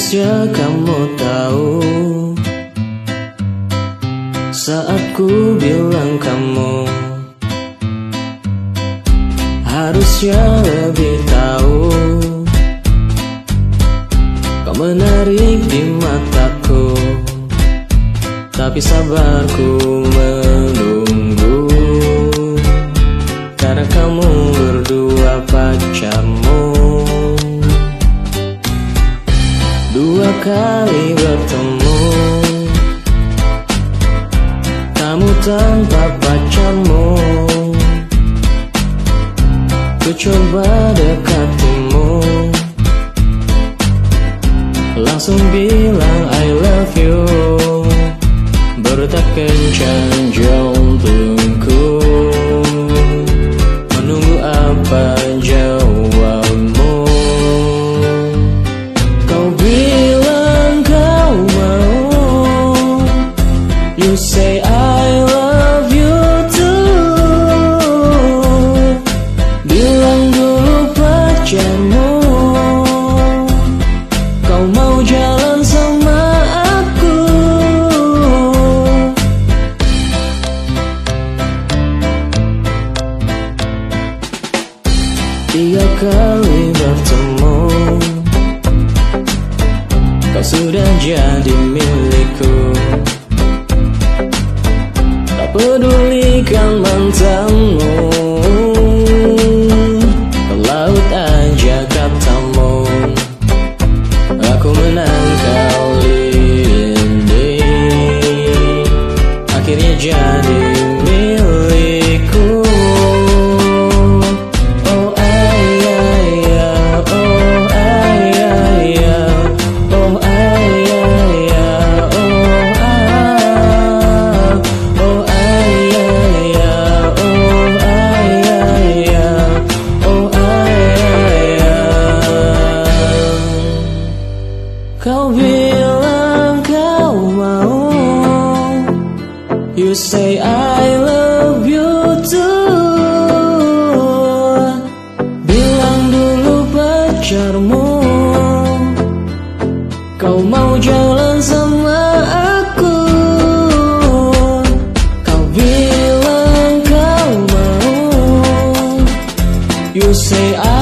Harusnya kamu tahu. Saat ku bilang kamu Harusnya lebih tahu. Kau menarik di mataku Tapi sabarku menunggu Dua kali bertemu. Kamu tanpa pacarmu. Ku coba dekatimu. Langsung bilang I love you. Berdetak kencang jantungku Menunggu Tiga kali bertemu. Kau sudah jadi milikku. Tak pedulikan mantanmu Kau bilang kau mau. You say I love you too. Bilang dulu pacarmu. Kau mau jalan sama aku. Kau bilang kau mau. You say I